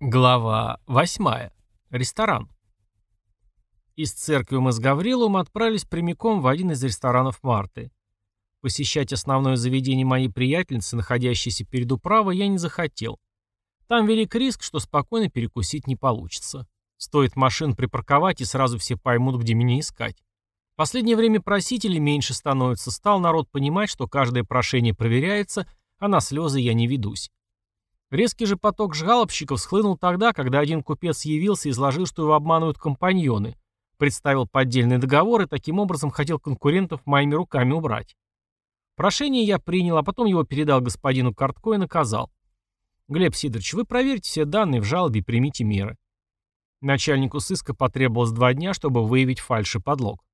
Глава 8. Ресторан. Из церкви мы с Гавриловым отправились прямиком в один из ресторанов Марты. Посещать основное заведение моей приятельницы, находящейся перед управой, я не захотел. Там велик риск, что спокойно перекусить не получится. Стоит машин припарковать, и сразу все поймут, где меня искать. В последнее время просителей меньше становится, стал народ понимать, что каждое прошение проверяется, а на слезы я не ведусь. Резкий же поток жалобщиков схлынул тогда, когда один купец явился и изложил, что его обманывают компаньоны, представил поддельный договор и таким образом хотел конкурентов моими руками убрать. Прошение я принял, а потом его передал господину Картко и наказал. «Глеб Сидорович, вы проверьте все данные в жалобе и примите меры». Начальнику сыска потребовалось два дня, чтобы выявить фальшь и подлог.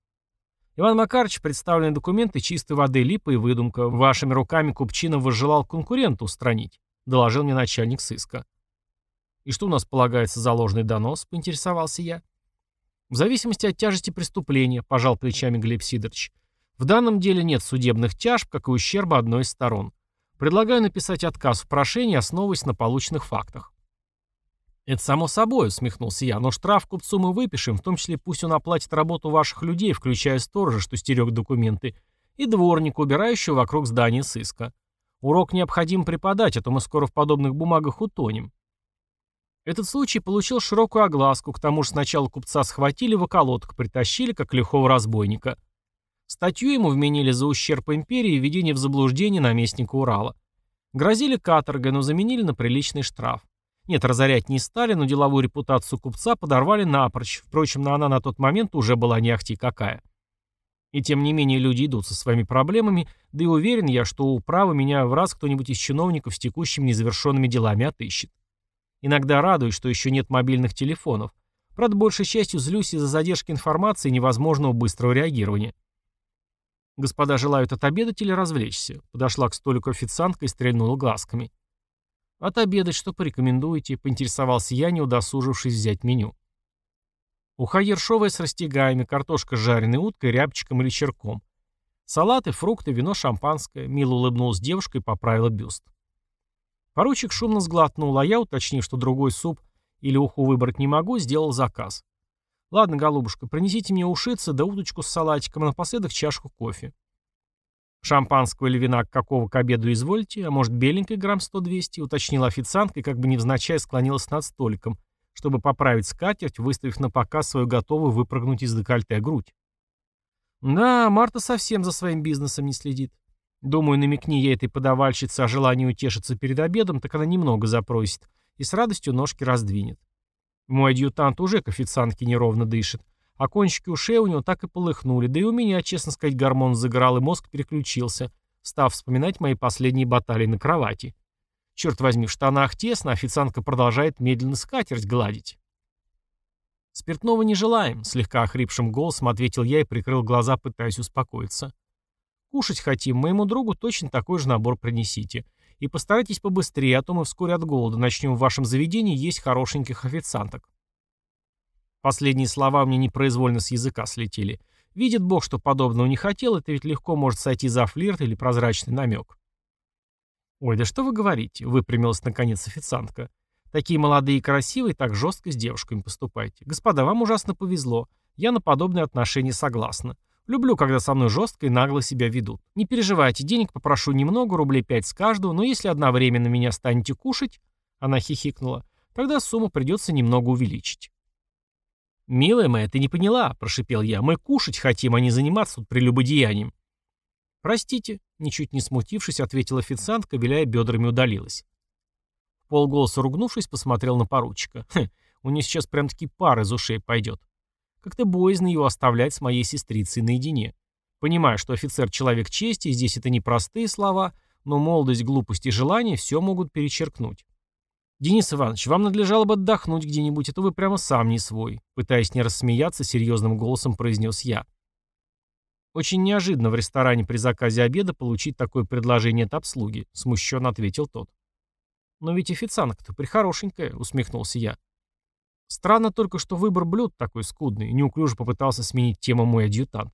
Иван Макарович, представленные документы чистой воды липа и выдумка. Вашими руками Купчинов возжелал конкурента устранить. — доложил мне начальник сыска. «И что у нас полагается за ложный донос?» — поинтересовался я. «В зависимости от тяжести преступления», — пожал плечами Глеб Сидорович. «В данном деле нет судебных тяжб, как и ущерба одной из сторон. Предлагаю написать отказ в прошении, основываясь на полученных фактах». «Это само собой», — усмехнулся я, — «но штраф купцу мы выпишем, в том числе пусть он оплатит работу ваших людей, включая сторожа, что стерег документы, и дворника, убирающего вокруг здания сыска. Урок необходимо преподать, а то мы скоро в подобных бумагах утонем. Этот случай получил широкую огласку, к тому же сначала купца схватили в околоток, притащили, как лихого разбойника. Статью ему вменили за ущерб империи и введение в заблуждение наместника Урала. Грозили каторгой, но заменили на приличный штраф. Нет, разорять не стали, но деловую репутацию купца подорвали напрочь. Впрочем, она на тот момент уже была не ахти какая. И тем не менее люди идут со своими проблемами, да и уверен я, что у права меня в раз кто-нибудь из чиновников с текущими незавершенными делами отыщет. Иногда радуюсь, что еще нет мобильных телефонов. Правда, большей частью злюсь из-за задержки информации и невозможного быстрого реагирования. «Господа желают отобедать или развлечься?» Подошла к столику официантка и стрельнула глазками. «Отобедать что порекомендуете?» — поинтересовался я, не удосужившись взять меню. Уха ершовая с растягаями, картошка с жареной уткой, рябчиком или черком. Салаты, фрукты, вино, шампанское. Мило улыбнулась девушка и поправила бюст. Поручик шумно сглотнул, а я, уточнив, что другой суп или уху выбрать не могу, сделал заказ. «Ладно, голубушка, принесите мне ушицы да удочку с салатиком, а напоследок чашку кофе». «Шампанского или вина какого к обеду извольте, а может беленькой грамм 100-200», уточнила официантка и как бы невзначай склонилась над столиком, чтобы поправить скатерть, выставив на показ свою готовую выпрыгнуть из декольте грудь. Да, Марта совсем за своим бизнесом не следит. Думаю, намекни ей этой подавальщице о желании утешиться перед обедом, так она немного запросит и с радостью ножки раздвинет. Мой адъютант уже к официантке неровно дышит, а кончики ушей у него так и полыхнули, да и у меня, честно сказать, гормон загорал и мозг переключился, став вспоминать мои последние баталии на кровати. Черт возьми, в штанах тесно, официантка продолжает медленно скатерть гладить. «Спиртного не желаем», — слегка охрипшим голосом ответил я и прикрыл глаза, пытаясь успокоиться. «Кушать хотим, моему другу точно такой же набор принесите. И постарайтесь побыстрее, а то мы вскоре от голода начнем в вашем заведении есть хорошеньких официанток». Последние слова мне непроизвольно с языка слетели. Видит Бог, что подобного не хотел, это ведь легко может сойти за флирт или прозрачный намек. «Ой, да что вы говорите?» — выпрямилась наконец официантка. «Такие молодые и красивые, так жестко с девушками поступайте. Господа, вам ужасно повезло. Я на подобные отношения согласна. Люблю, когда со мной жестко и нагло себя ведут. Не переживайте, денег попрошу немного, рублей пять с каждого, но если одновременно меня станете кушать, она хихикнула, тогда сумму придется немного увеличить. «Милая моя, ты не поняла», — прошипел я, — «мы кушать хотим, а не заниматься тут прелюбодеянием». «Простите», — ничуть не смутившись, ответила официантка, виляя бедрами удалилась. В полголоса ругнувшись, посмотрел на поручика. «Хм, у нее сейчас прям-таки пар из ушей пойдет. Как-то боязно его оставлять с моей сестрицей наедине. Понимаю, что офицер — человек чести, здесь это не простые слова, но молодость, глупость и желание все могут перечеркнуть. «Денис Иванович, вам надлежало бы отдохнуть где-нибудь, а то вы прямо сам не свой», пытаясь не рассмеяться, серьезным голосом произнес я. «Очень неожиданно в ресторане при заказе обеда получить такое предложение от обслуги», — смущенно ответил тот. «Но ведь официантка-то прихорошенькая», — усмехнулся я. Странно только, что выбор блюд такой скудный, неуклюже попытался сменить тему мой адъютант.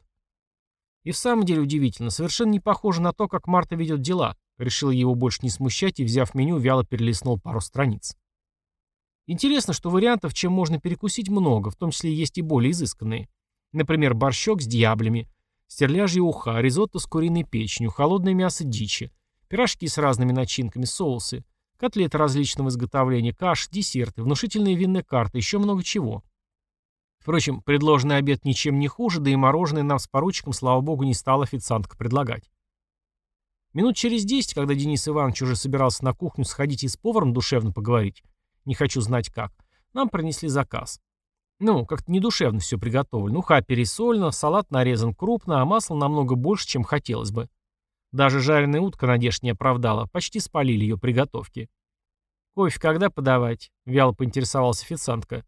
И в самом деле удивительно, совершенно не похоже на то, как Марта ведет дела. Решил его больше не смущать и, взяв меню, вяло перелистнул пару страниц. Интересно, что вариантов, чем можно перекусить, много, в том числе есть и более изысканные. Например, борщок с дьяблями, стерляжье уха, ризотто с куриной печенью, холодное мясо дичи, пирожки с разными начинками, соусы, котлеты различного изготовления, каш, десерты, внушительные винные карты, еще много чего. Впрочем, предложенный обед ничем не хуже, да и мороженое нам с поручиком, слава богу, не стала официантка предлагать. Минут через десять, когда Денис Иванович уже собирался на кухню сходить и с поваром душевно поговорить, не хочу знать как, нам принесли заказ. Ну, как-то недушевно все приготовлено. Уха пересолена, салат нарезан крупно, а масла намного больше, чем хотелось бы. Даже жареная утка надежд не оправдала, почти спалили ее приготовки. «Кофе когда подавать?» — вяло поинтересовалась официантка.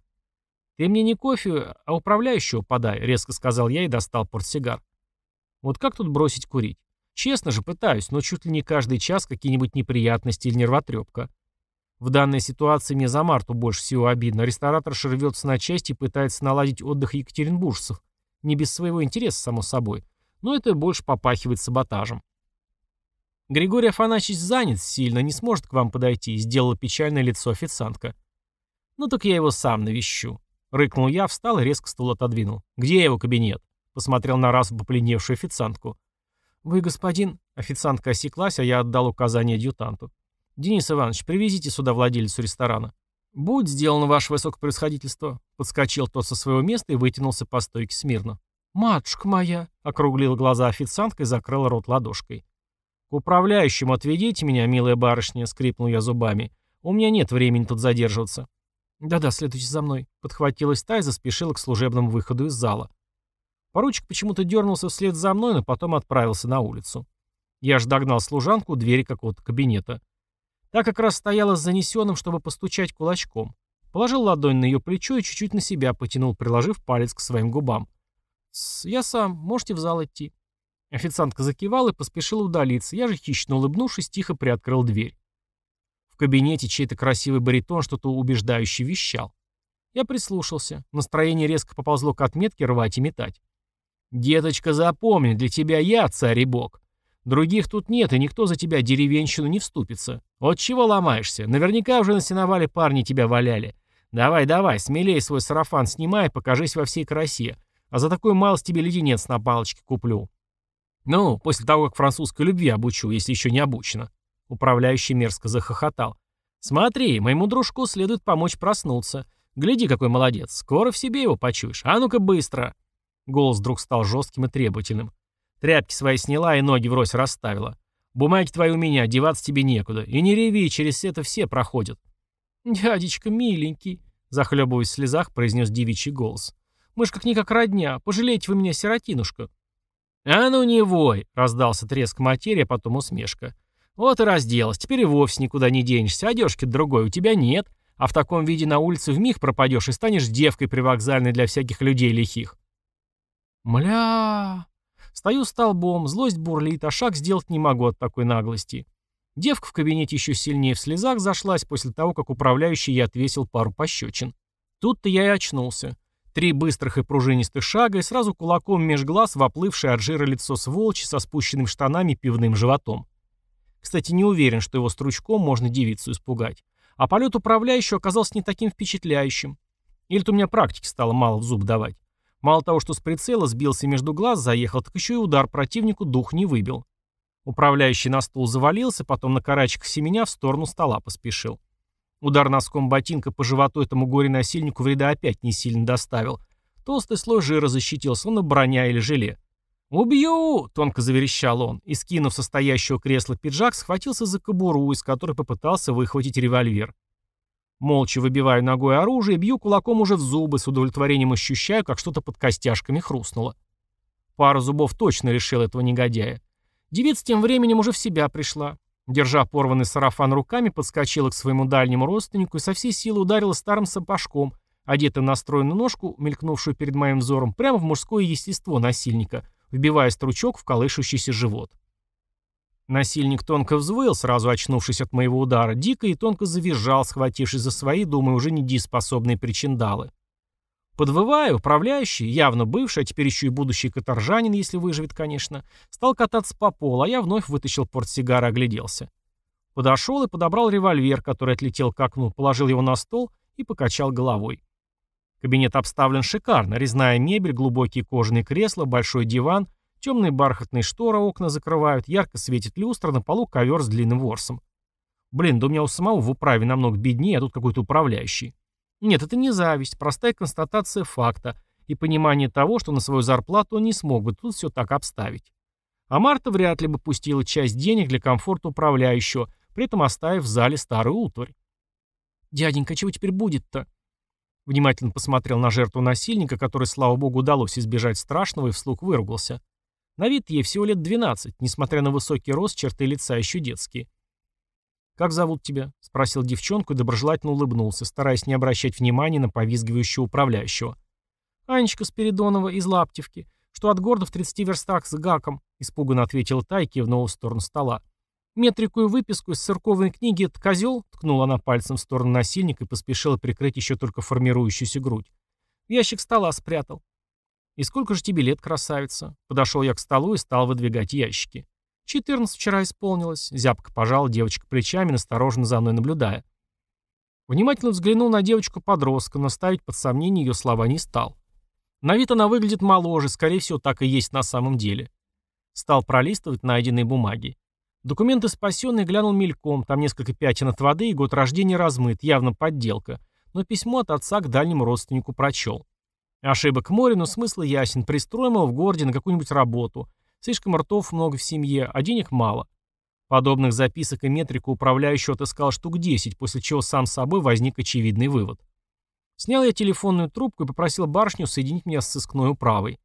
«Ты мне не кофе, а управляющего подай», — резко сказал я и достал портсигар. «Вот как тут бросить курить? Честно же пытаюсь, но чуть ли не каждый час какие-нибудь неприятности или нервотрепка. В данной ситуации мне за Марту больше всего обидно. Ресторатор рвется на части и пытается наладить отдых екатеринбуржцев. Не без своего интереса, само собой. Но это больше попахивает саботажем. Григорий Афанасьевич занят сильно, не сможет к вам подойти, сделала печальное лицо официантка. Ну так я его сам навещу. Рыкнул я, встал и резко стул отодвинул. «Где его кабинет?» Посмотрел на раз поплиневшую официантку. «Вы, господин...» Официантка осеклась, а я отдал указание адъютанту. «Денис Иванович, привезите сюда владельцу ресторана». «Будь сделано ваше высокопревосходительство», — подскочил тот со своего места и вытянулся по стойке смирно. «Матушка моя!» — округлила глаза официантка и закрыла рот ладошкой. «К управляющему отведите меня, милая барышня», — скрипнул я зубами. «У меня нет времени тут задерживаться». «Да-да, следуйте за мной», — подхватилась та и заспешила к служебному выходу из зала. Поручик почему-то дернулся вслед за мной, но потом отправился на улицу. Я ж догнал служанку у двери какого-то кабинета. Та как раз стояла с занесенным, чтобы постучать кулачком. Положил ладонь на ее плечо и чуть-чуть на себя потянул, приложив палец к своим губам. «Я сам. Можете в зал идти». Официантка закивала и поспешила удалиться. Я же, хищно улыбнувшись, тихо приоткрыл дверь. В кабинете чей-то красивый баритон что-то убеждающе вещал. Я прислушался. Настроение резко поползло к отметке рвать и метать. «Деточка, запомни, для тебя я царь и бог. Других тут нет, и никто за тебя деревенщину не вступится. Вот чего ломаешься? Наверняка уже на сеновале парни тебя валяли. Давай, давай, смелее свой сарафан снимай, покажись во всей красе. А за такую малость тебе леденец на палочке куплю. Ну, после того, как французской любви обучу, если еще не обучена. Управляющий мерзко захохотал. «Смотри, моему дружку следует помочь проснуться. Гляди, какой молодец. Скоро в себе его почуешь. А ну-ка быстро!» Голос вдруг стал жестким и требовательным. Тряпки свои сняла и ноги врозь расставила. «Бумаги твои у меня, деваться тебе некуда. И не реви, через это все проходят». «Дядечка, миленький», — захлебываясь в слезах, произнес девичий голос. «Мы ж как-никак родня. Пожалейте вы меня, сиротинушка». «А ну не вой!» — раздался треск материи, а потом усмешка. Вот и разделась, теперь и вовсе никуда не денешься, одежки другой у тебя нет, а в таком виде на улице вмиг пропадешь и станешь девкой привокзальной для всяких людей лихих. Мля... Стою столбом, злость бурлит, а шаг сделать не могу от такой наглости. Девка в кабинете еще сильнее в слезах зашлась после того, как управляющий ей отвесил пару пощечин. Тут-то я и очнулся. Три быстрых и пружинистых шага и сразу кулаком меж глаз воплывшее от жира лицо сволочи со спущенным штанами пивным животом. Кстати, не уверен, что его стручком можно девицу испугать. А полет управляющего оказался не таким впечатляющим. Или-то у меня практики стало мало в зуб давать. Мало того, что с прицела сбился между глаз заехал, так еще и удар противнику дух не выбил. Управляющий на стул завалился, потом на карачках семеня в сторону стола поспешил. Удар носком ботинка по животу этому горе-насильнику вреда опять не сильно доставил. Толстый слой жира защитил, словно броня или желе. «Убью!» — тонко заверещал он, и, скинув состоящего кресла пиджак, схватился за кобуру, из которой попытался выхватить револьвер. Молча выбиваю ногой оружие, бью кулаком уже в зубы, с удовлетворением ощущаю, как что-то под костяшками хрустнуло. Пара зубов точно решил этого негодяя. Девица тем временем уже в себя пришла. Держа порванный сарафан руками, подскочила к своему дальнему родственнику и со всей силы ударила старым сапожком, одетым на стройную ножку, мелькнувшую перед моим взором, прямо в мужское естество насильника, вбивая стручок в колышущийся живот. Насильник тонко взвыл, сразу очнувшись от моего удара, дико и тонко завизжал, схватившись за свои, думаю, уже недееспособные причиндалы. Подвывая, управляющий, явно бывший, а теперь еще и будущий каторжанин, если выживет, конечно, стал кататься по полу, а я вновь вытащил портсигар и огляделся. Подошел и подобрал револьвер, который отлетел к окну, положил его на стол и покачал головой. Кабинет обставлен шикарно, резная мебель, глубокие кожаные кресла, большой диван, темные бархатные шторы окна закрывают, ярко светит люстра, на полу ковер с длинным ворсом. Блин, да у меня у самого в управе намного беднее, а тут какой-то управляющий. Нет, это не зависть, простая констатация факта и понимание того, что на свою зарплату он не смог бы тут все так обставить. А Марта вряд ли бы пустила часть денег для комфорта управляющего, при этом оставив в зале старую утварь. «Дяденька, чего теперь будет-то?» Внимательно посмотрел на жертву насильника, который, слава богу, удалось избежать страшного и вслух выругался. На вид ей всего лет 12, несмотря на высокий рост, черты лица еще детские. «Как зовут тебя?» — спросил девчонку и доброжелательно улыбнулся, стараясь не обращать внимания на повизгивающего управляющего. «Анечка Спиридонова из Лаптевки, что от города в 30 верстах с гаком», — испуганно ответила та и кивнула в сторону стола. «Метрику и выписку из церковной книги «Это козел», — ткнула она пальцем в сторону насильника и поспешила прикрыть еще только формирующуюся грудь. «В ящик стола спрятал». «И сколько же тебе лет, красавица?» Подошел я к столу и стал выдвигать ящики. «Четырнадцать вчера исполнилось», — зябко пожала девочка плечами, настороженно за мной наблюдая. Внимательно взглянул на девочку-подростка, но ставить под сомнение ее слова не стал. На вид она выглядит моложе, скорее всего, так и есть на самом деле. Стал пролистывать найденные бумаги. Документы спасенные глянул мельком, там несколько пятен от воды и год рождения размыт, явно подделка, но письмо от отца к дальнему родственнику прочел. Ошибок море, но смысл ясен, пристроим его в городе на какую-нибудь работу, Слишком ртов много в семье, а денег мало. Подобных записок и метрику управляющий отыскал штук 10, после чего сам собой возник очевидный вывод. Снял я телефонную трубку и попросил барышню соединить меня с сыскной управой.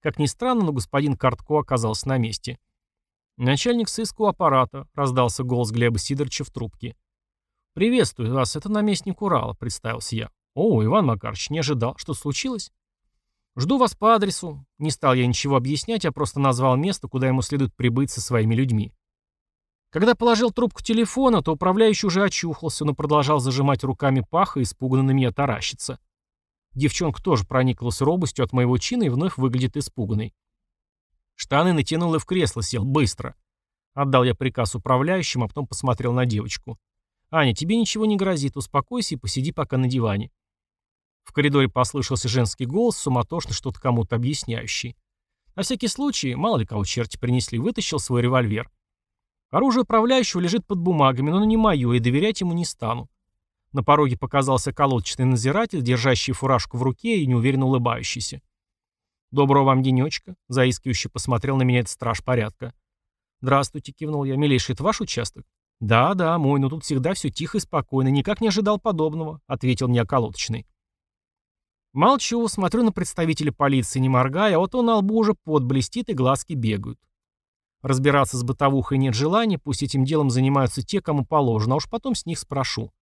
Как ни странно, но господин Картко оказался на месте. «Начальник сыского аппарата», — раздался голос Глеба Сидоровича в трубке. «Приветствую вас, это наместник Урала», — представился я. «О, Иван Макарович, не ожидал. Что случилось?» «Жду вас по адресу». Не стал я ничего объяснять, а просто назвал место, куда ему следует прибыть со своими людьми. Когда положил трубку телефона, то управляющий уже очухался, но продолжал зажимать руками паха и испуганно на меня таращиться. Девчонка тоже прониклась робостью от моего чина и вновь выглядит испуганной. Штаны натянул и в кресло сел, быстро. Отдал я приказ управляющим, а потом посмотрел на девочку. «Аня, тебе ничего не грозит, успокойся и посиди пока на диване. В коридоре послышался женский голос, суматошно что-то кому-то объясняющий. На всякий случай, мало ли кого черти принесли, вытащил свой револьвер. Оружие управляющего лежит под бумагами, но оно не мое, и доверять ему не стану. На пороге показался колодочный надзиратель, держащий фуражку в руке и неуверенно улыбающийся. «Доброго вам денечка», — заискивающе посмотрел на меня этот страж порядка. «Здравствуйте», — кивнул я. «Милейший, это ваш участок?» «Да, да, мой, но тут всегда все тихо и спокойно, никак не ожидал подобного», — ответил мне околоточный. Молчу, смотрю на представителя полиции, не моргая, а вот он на лбу уже пот блестит и глазки бегают. Разбираться с бытовухой нет желания, пусть этим делом занимаются те, кому положено, а уж потом с них спрошу.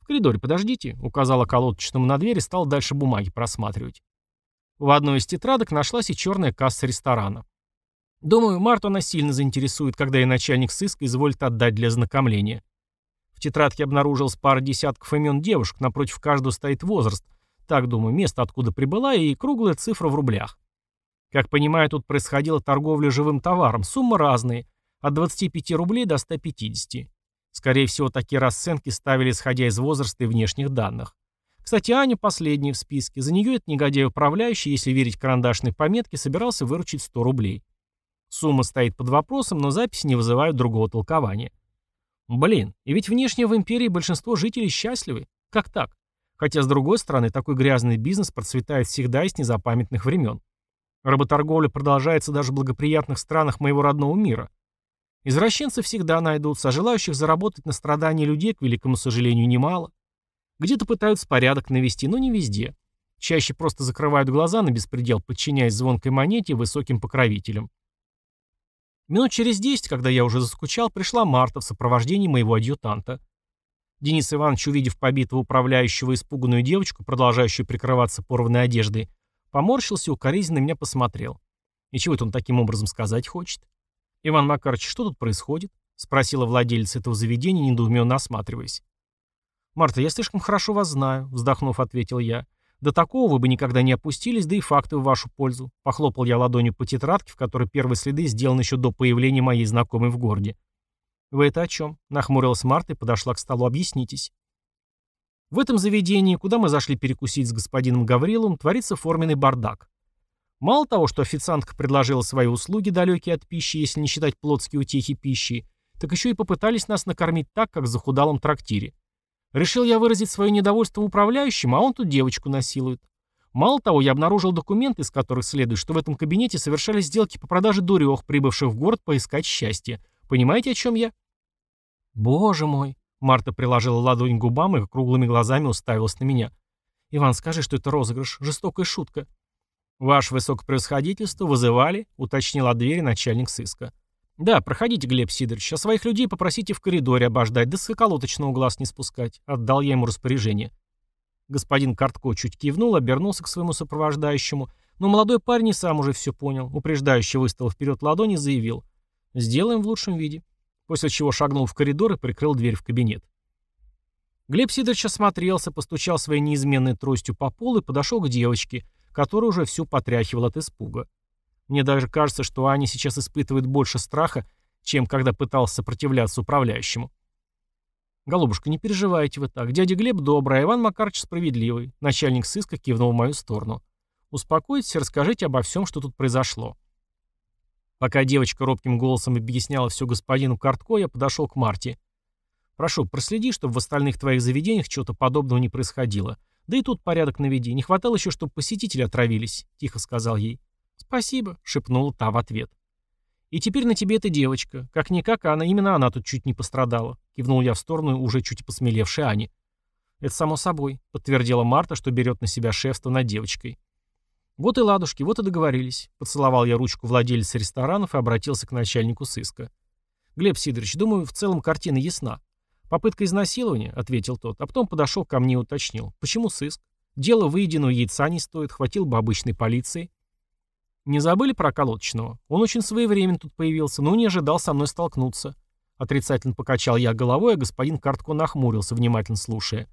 «В коридоре подождите», — указала колодочному на дверь и стал дальше бумаги просматривать. В одной из тетрадок нашлась и черная касса ресторана. Думаю, Марту она сильно заинтересует, когда и начальник сыска изволит отдать для ознакомления. В тетрадке обнаружилась пара десятков имен девушек, напротив каждого стоит возраст — так думаю, место, откуда прибыла, и круглая цифра в рублях. Как понимаю, тут происходила торговля живым товаром. Суммы разные. От 25 рублей до 150. Скорее всего, такие расценки ставили, исходя из возраста и внешних данных. Кстати, Аня последняя в списке. За нее этот негодяй управляющий, если верить карандашной пометке, собирался выручить 100 рублей. Сумма стоит под вопросом, но записи не вызывают другого толкования. Блин, и ведь внешне в империи большинство жителей счастливы. Как так? Хотя, с другой стороны, такой грязный бизнес процветает всегда и с незапамятных времен. Работорговля продолжается даже в благоприятных странах моего родного мира. Извращенцы всегда найдутся, а желающих заработать на страдании людей, к великому сожалению, немало. Где-то пытаются порядок навести, но не везде. Чаще просто закрывают глаза на беспредел, подчиняясь звонкой монете и высоким покровителям. Минут через десять, когда я уже заскучал, пришла Марта в сопровождении моего адъютанта. Денис Иванович, увидев побитого управляющего испуганную девочку, продолжающую прикрываться порванной одеждой, поморщился и укоризненно меня посмотрел. И чего это он таким образом сказать хочет? «Иван Макарович, что тут происходит?» — спросила владелица этого заведения, недоуменно осматриваясь. «Марта, я слишком хорошо вас знаю», — вздохнув, ответил я. «До такого вы бы никогда не опустились, да и факты в вашу пользу». Похлопал я ладонью по тетрадке, в которой первые следы сделаны еще до появления моей знакомой в городе. «Вы это о чем?» — нахмурилась Марта и подошла к столу. «Объяснитесь». В этом заведении, куда мы зашли перекусить с господином Гавриловым, творится форменный бардак. Мало того, что официантка предложила свои услуги, далекие от пищи, если не считать плотские утехи пищи, так еще и попытались нас накормить так, как в захудалом трактире. Решил я выразить свое недовольство управляющим, а он тут девочку насилует. Мало того, я обнаружил документы, из которых следует, что в этом кабинете совершались сделки по продаже дурех, прибывших в город поискать счастье. Понимаете, о чем я? Боже мой. Марта приложила ладонь к губам и круглыми глазами уставилась на меня. «Иван, скажи, что это розыгрыш, жестокая шутка». «Ваше высокопревосходительство вызывали», — уточнил от двери начальник сыска. «Да, проходите, Глеб Сидорович, а своих людей попросите в коридоре обождать, да с околоточного глаз не спускать», — отдал я ему распоряжение. Господин Картко чуть кивнул, обернулся к своему сопровождающему, но молодой парень и сам уже все понял, упреждающе выставил вперед ладони и заявил. «Сделаем в лучшем виде», после чего шагнул в коридор и прикрыл дверь в кабинет. Глеб Сидорович осмотрелся, постучал своей неизменной тростью по полу и подошел к девочке, которая уже всю потряхивала от испуга. Мне даже кажется, что Аня сейчас испытывает больше страха, чем когда пытался сопротивляться управляющему. «Голубушка, не переживайте вы так. Дядя Глеб добрый, а Иван Макарович справедливый». Начальник сыска кивнул в мою сторону. «Успокойтесь и расскажите обо всем, что тут произошло». Пока девочка робким голосом объясняла все господину Картко, я подошел к Марте. «Прошу, проследи, чтобы в остальных твоих заведениях чего-то подобного не происходило. Да и тут порядок наведи. Не хватало еще, чтобы посетители отравились», — тихо сказал ей. «Спасибо», — шепнула та в ответ. «И теперь на тебе эта девочка. Как-никак, она, именно она тут чуть не пострадала», — кивнул я в сторону уже чуть посмелевшей Ани. «Это само собой», — подтвердила Марта, что берет на себя шефство над девочкой. «Вот и ладушки, вот и договорились», — поцеловал я ручку владельца ресторанов и обратился к начальнику сыска. «Глеб Сидорович, думаю, в целом картина ясна. Попытка изнасилования», — ответил тот, а потом подошел ко мне и уточнил. «Почему сыск? Дело выеденного яйца не стоит, хватил бы обычной полиции». Не забыли про колодочного? Он очень своевременно тут появился, но не ожидал со мной столкнуться. Отрицательно покачал я головой, а господин Картко нахмурился, внимательно слушая.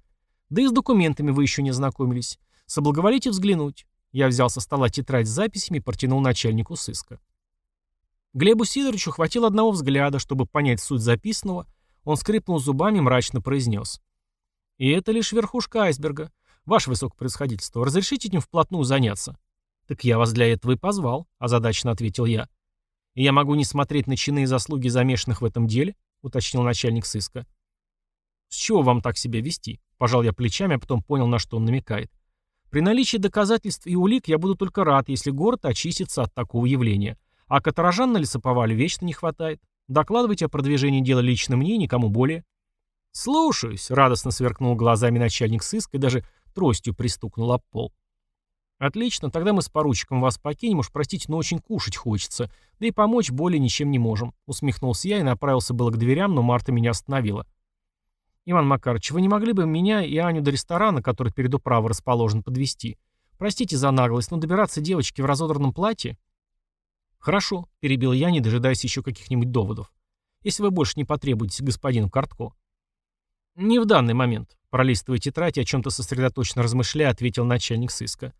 Да и с документами вы еще не знакомились. Соблаговолите взглянуть. Я взял со стола тетрадь с записями и протянул начальнику сыска. Глебу Сидоровичу хватило одного взгляда, чтобы понять суть записанного. Он скрипнул зубами и мрачно произнес. «И это лишь верхушка айсберга. Ваше высокопроисходительство, разрешите этим вплотную заняться?» «Так я вас для этого и позвал», — озадаченно ответил я. «И я могу не смотреть на чины и заслуги замешанных в этом деле?» — уточнил начальник сыска. «С чего вам так себя вести?» — пожал я плечами, а потом понял, на что он намекает. «При наличии доказательств и улик я буду только рад, если город очистится от такого явления. А каторжан на лесоповале вечно не хватает. Докладывайте о продвижении дела лично мне никому более». «Слушаюсь», — радостно сверкнул глазами начальник сыска и даже тростью пристукнул об пол. «Отлично, тогда мы с поручиком вас покинем, уж простите, но очень кушать хочется, да и помочь более ничем не можем», — усмехнулся я и направился было к дверям, но Марта меня остановила. «Иван Макарович, вы не могли бы меня и Аню до ресторана, который перед управой расположен, подвести? Простите за наглость, но добираться девочке в разодранном платье...» «Хорошо», — перебил я, не дожидаясь еще каких-нибудь доводов. «Если вы больше не потребуетесь господину Картко». «Не в данный момент», — пролистывая тетрадь, о чем-то сосредоточенно размышляя, ответил начальник сыска.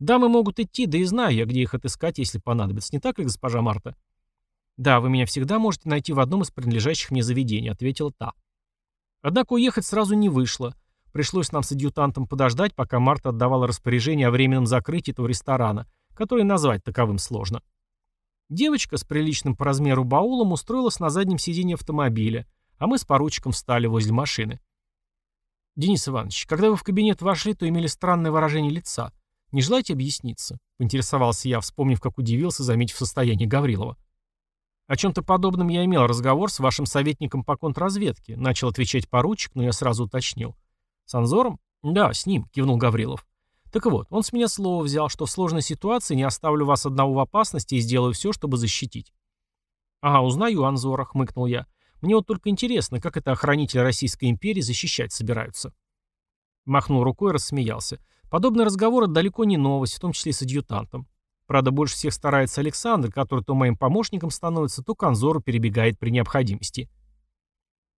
Дамы могут идти, да и знаю я, где их отыскать, если понадобится. Не так ли, госпожа Марта? Да, вы меня всегда можете найти в одном из принадлежащих мне заведений, ответила та. Однако уехать сразу не вышло. Пришлось нам с адъютантом подождать, пока Марта отдавала распоряжение о временном закрытии этого ресторана, который назвать таковым сложно. Девочка с приличным по размеру баулом устроилась на заднем сиденье автомобиля, а мы с поручиком встали возле машины. «Денис Иванович, когда вы в кабинет вошли, то имели странное выражение лица. «Не желаете объясниться?» — поинтересовался я, вспомнив, как удивился, заметив состояние Гаврилова. «О чем-то подобном я имел разговор с вашим советником по контрразведке», — начал отвечать поручик, но я сразу уточнил. «С Анзором?» «Да, с ним», — кивнул Гаврилов. «Так вот, он с меня слово взял, что в сложной ситуации не оставлю вас одного в опасности и сделаю все, чтобы защитить». «Ага, узнаю Анзора», — хмыкнул я. «Мне вот только интересно, как это охранители Российской империи защищать собираются». Махнул рукой и рассмеялся. Подобные разговоры далеко не новость, в том числе с адъютантом. Правда, больше всех старается Александр, который то моим помощником становится, то к Анзору перебегает при необходимости.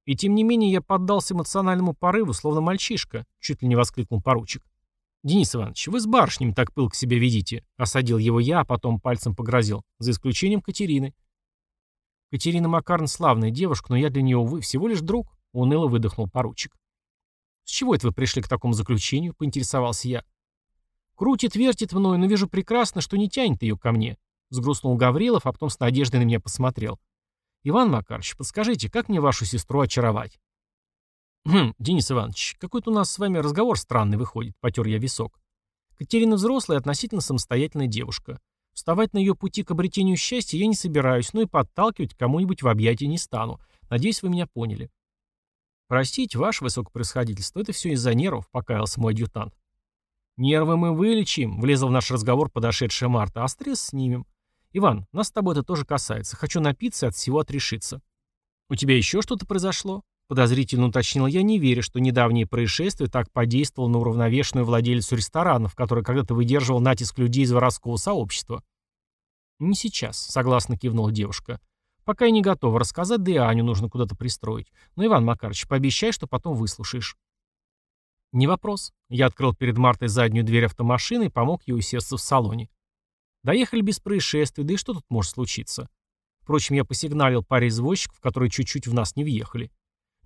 И тем не менее я поддался эмоциональному порыву, словно мальчишка, чуть ли не воскликнул поручик. «Денис Иванович, вы с барышнями так пыл к себе ведите», — осадил его я, а потом пальцем погрозил, за исключением Катерины. «Катерина Макарна славная девушка, но я для нее, увы, всего лишь друг», — уныло выдохнул поручик. «С чего это вы пришли к такому заключению?» — поинтересовался я. «Крутит, вертит мной, но вижу прекрасно, что не тянет ее ко мне», — сгрустнул Гаврилов, а потом с надеждой на меня посмотрел. «Иван Макарович, подскажите, как мне вашу сестру очаровать?» «Хм, Денис Иванович, какой-то у нас с вами разговор странный выходит», — потер я висок. Катерина взрослая относительно самостоятельная девушка. Вставать на ее пути к обретению счастья я не собираюсь, но и подталкивать кому-нибудь в объятия не стану. Надеюсь, вы меня поняли. «Простите, ваше высокопроисходительство, это все из-за нервов», — покаялся мой адъютант. «Нервы мы вылечим», — влезла в наш разговор подошедшая Марта, «а стресс снимем. Иван, нас с тобой это тоже касается. Хочу напиться и от всего отрешиться». «У тебя еще что-то произошло?» Подозрительно уточнил я, не веря, что недавнее происшествие так подействовало на уравновешенную владельцу ресторанов, который когда-то выдерживал натиск людей из воровского сообщества. «Не сейчас», — согласно кивнула девушка. Пока я не готова рассказать, да и Аню нужно куда-то пристроить. Но, Иван Макарович, пообещай, что потом выслушаешь. Не вопрос. Я открыл перед Мартой заднюю дверь автомашины и помог ей усесться в салоне. Доехали без происшествий, да и что тут может случиться? Впрочем, я посигналил паре извозчиков, которые чуть-чуть в нас не въехали.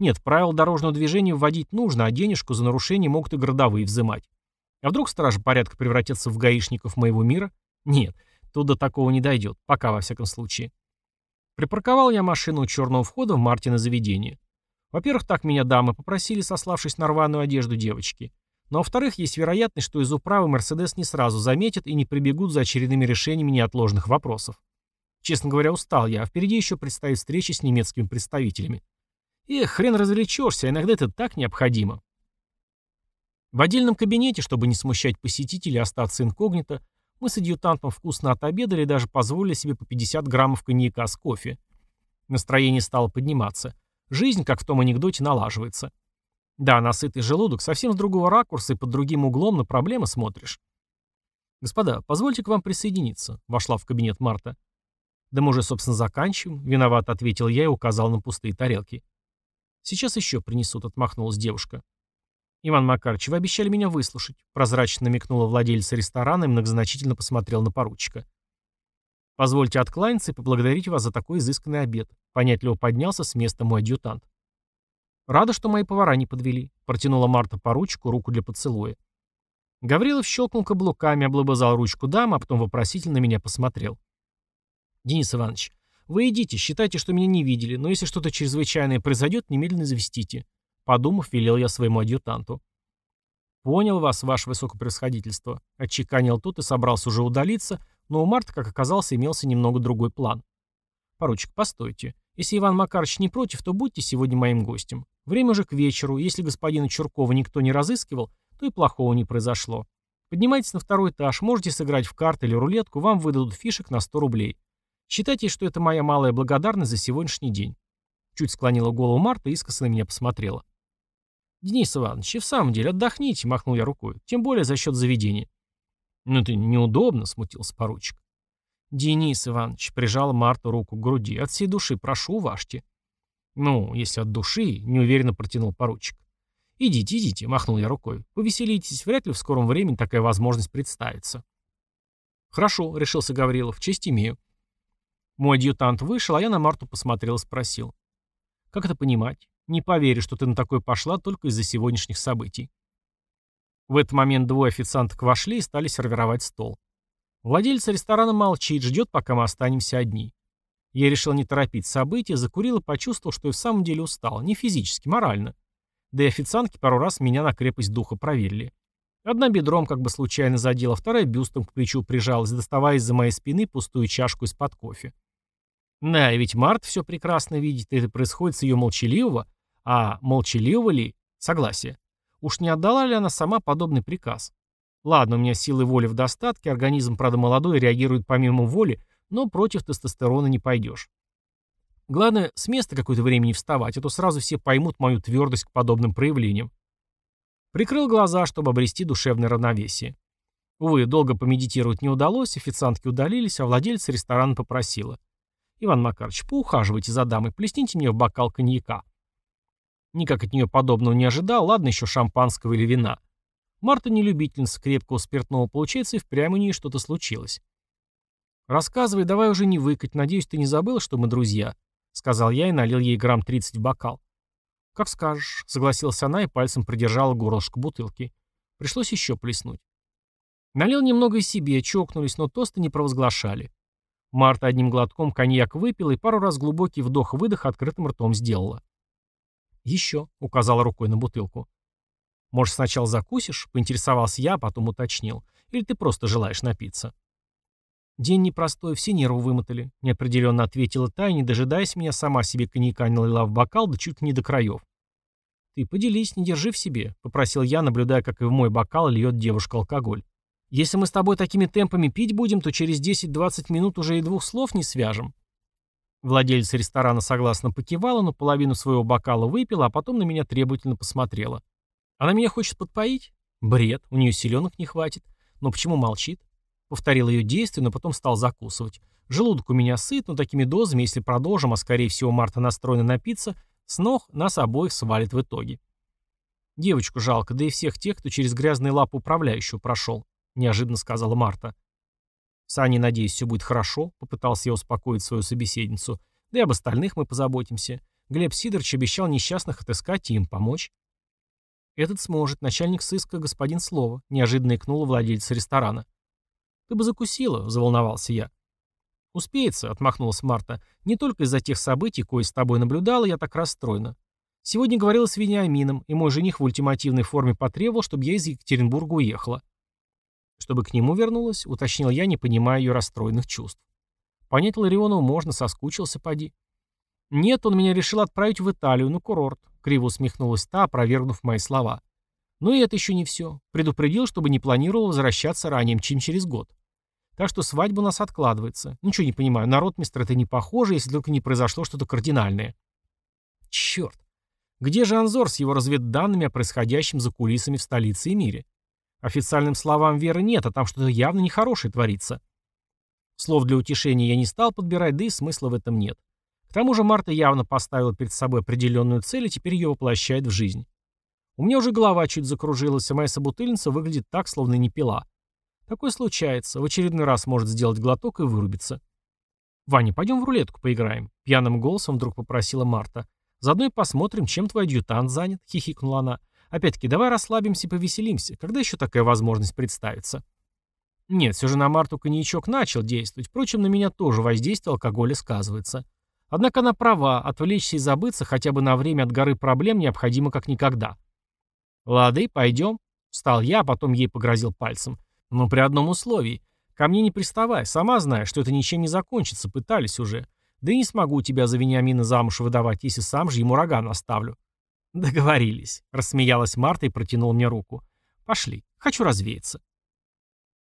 Нет, правил дорожного движения вводить нужно, а денежку за нарушение могут и городовые взимать. А вдруг стражи порядка превратятся в гаишников моего мира? Нет, тут до такого не дойдет, пока во всяком случае. Припарковал я машину у черного входа в Мартина заведение. Во-первых, так меня дамы попросили, сославшись на рваную одежду девочки. Но во-вторых, есть вероятность, что из управы Мерседес не сразу заметят и не прибегут за очередными решениями неотложных вопросов. Честно говоря, устал я, а впереди еще предстоит встреча с немецкими представителями. Эх, хрен развлечешься, иногда это так необходимо. В отдельном кабинете, чтобы не смущать посетителей и остаться инкогнито, мы с адъютантом вкусно отобедали и даже позволили себе по 50 граммов коньяка с кофе. Настроение стало подниматься. Жизнь, как в том анекдоте, налаживается. Да, насытый желудок, совсем с другого ракурса и под другим углом на проблемы смотришь. «Господа, позвольте к вам присоединиться», — вошла в кабинет Марта. «Да мы уже, собственно, заканчиваем», — виноват ответил я и указал на пустые тарелки. «Сейчас еще принесут», — отмахнулась девушка. «Иван Макарович, вы обещали меня выслушать», — прозрачно намекнула владельца ресторана и многозначительно посмотрел на поручика. «Позвольте откланяться и поблагодарить вас за такой изысканный обед», — понятливо поднялся с места мой адъютант. «Рада, что мои повара не подвели», — протянула Марта поручику руку для поцелуя. Гаврилов щелкнул каблуками, облобызал ручку дамы, а потом вопросительно меня посмотрел. «Денис Иванович, вы идите, считайте, что меня не видели, но если что-то чрезвычайное произойдет, немедленно известите. Подумав, велел я своему адъютанту. «Понял вас, ваше высокопревосходительство», — отчеканил тот и собрался уже удалиться, но у Марта, как оказалось, имелся немного другой план. «Поручик, постойте. Если Иван Макарович не против, то будьте сегодня моим гостем. Время уже к вечеру. Если господина Чуркова никто не разыскивал, то и плохого не произошло. Поднимайтесь на второй этаж, можете сыграть в карты или рулетку, вам выдадут фишек на 100 рублей. Считайте, что это моя малая благодарность за сегодняшний день». Чуть склонила голову Марта и искоса на меня посмотрела. «Денис Иванович, и в самом деле отдохните», — махнул я рукой. «Тем более за счет заведения». «Ну это неудобно», — смутился поручик. «Денис Иванович», — прижал Марта руку к груди, — «от всей души прошу, уважьте». «Ну, если от души», — неуверенно протянул поручик. «Идите, идите», — махнул я рукой. «Повеселитесь, вряд ли в скором времени такая возможность представится». «Хорошо», — решился Гаврилов, — «честь имею». Мой адъютант вышел, а я на Марту посмотрел и спросил. «Как это понимать? Не поверю, что ты на такое пошла только из-за сегодняшних событий. В этот момент двое официанток вошли и стали сервировать стол. Владелец ресторана молчит, ждет, пока мы останемся одни. Я решил не торопить события, закурил и почувствовал, что и в самом деле устал. Не физически, морально. Да и официантки пару раз меня на крепость духа проверили. Одна бедром как бы случайно задела, вторая бюстом к плечу прижалась, доставая из-за моей спины пустую чашку из-под кофе. Да, ведь Март все прекрасно видит, и это происходит с ее молчаливого, а молчаливого ли? Согласие. Уж не отдала ли она сама подобный приказ? Ладно, у меня силы воли в достатке, организм, правда, молодой, реагирует помимо воли, но против тестостерона не пойдешь. Главное, с места какое-то время не вставать, а то сразу все поймут мою твердость к подобным проявлениям. Прикрыл глаза, чтобы обрести душевное равновесие. Увы, долго помедитировать не удалось, официантки удалились, а владельца ресторана попросила. «Иван Макарович, поухаживайте за дамой, плесните мне в бокал коньяка». Никак от нее подобного не ожидал, ладно еще шампанского или вина. Марта не любительница крепкого спиртного, получается, и впрямь у нее что-то случилось. «Рассказывай, давай уже не выкать, надеюсь, ты не забыла, что мы друзья», — сказал я и налил ей грамм 30 в бокал. как скажешь», — согласилась она и пальцем придержала горлышко бутылки. Пришлось еще плеснуть. Налил немного и себе, чокнулись, но тосты не провозглашали. Марта одним глотком коньяк выпила и пару раз глубокий вдох-выдох открытым ртом сделала. «Еще», — указала рукой на бутылку. «Может, сначала закусишь?» — поинтересовался я, а потом уточнил. «Или ты просто желаешь напиться?» «День непростой, все нервы вымотали», — неопределенно ответила та, не дожидаясь меня, сама себе коньяка налила в бокал, да чуть не до краев. «Ты поделись, не держи в себе», — попросил я, наблюдая, как и в мой бокал льет девушка алкоголь. «Если мы с тобой такими темпами пить будем, то через 10-20 минут уже и двух слов не свяжем». Владелица ресторана согласно покивала, но половину своего бокала выпила, а потом на меня требовательно посмотрела. Она меня хочет подпоить? Бред, у нее силенок не хватит. Но почему молчит? Повторил ее действие, но потом стал закусывать. Желудок у меня сыт, но такими дозами, если продолжим, а скорее всего Марта настроена напиться, с ног нас обоих свалит в итоге. Девочку жалко, да и всех тех, кто через грязные лапы управляющего прошел, неожиданно сказала Марта. Сани, надеюсь, все будет хорошо, попытался я успокоить свою собеседницу. Да и об остальных мы позаботимся. Глеб Сидорович обещал несчастных отыскать и им помочь. «Этот сможет, начальник сыска господин Слово», — неожиданно икнула владельца ресторана. «Ты бы закусила», — заволновался я. «Успеется», — отмахнулась Марта. «Не только из-за тех событий, кое с тобой наблюдала, я так расстроена. Сегодня говорила с Вениамином, и мой жених в ультимативной форме потребовал, чтобы я из Екатеринбурга уехала». «Чтобы к нему вернулась», — уточнил я, не понимая ее расстроенных чувств. «Понять Ларионову можно, соскучился, поди». «Нет, он меня решил отправить в Италию, на курорт. Криво усмехнулась та, опровергнув мои слова. Но и это еще не все. Предупредил, чтобы не планировал возвращаться ранее, чем через год. Так что свадьба у нас откладывается. Ничего не понимаю, народ мистер это не похоже, если только не произошло что-то кардинальное. Черт. Где же Анзор с его разведданными о происходящем за кулисами в столице и мире? Официальным словам веры нет, а там что-то явно нехорошее творится. Слов для утешения я не стал подбирать, да и смысла в этом нет. К тому же Марта явно поставила перед собой определенную цель и теперь ее воплощает в жизнь. У меня уже голова чуть закружилась, а моя собутыльница выглядит так, словно не пила. Такое случается. В очередной раз может сделать глоток и вырубиться. «Ваня, пойдем в рулетку поиграем», — пьяным голосом вдруг попросила Марта. «Заодно и посмотрим, чем твой адъютант занят», — хихикнула она. «Опять-таки, давай расслабимся и повеселимся. Когда еще такая возможность представится?» Нет, все же на Марту коньячок начал действовать. Впрочем, на меня тоже воздействие алкоголя сказывается. Однако она права, отвлечься и забыться хотя бы на время от горы проблем необходимо как никогда. «Лады, пойдем», — встал я, а потом ей погрозил пальцем. «Но при одном условии. Ко мне не приставай, сама знаешь, что это ничем не закончится, пытались уже. Да и не смогу тебя за Вениамина замуж выдавать, если сам же ему рога наставлю». «Договорились», — рассмеялась Марта и протянула мне руку. «Пошли, хочу развеяться».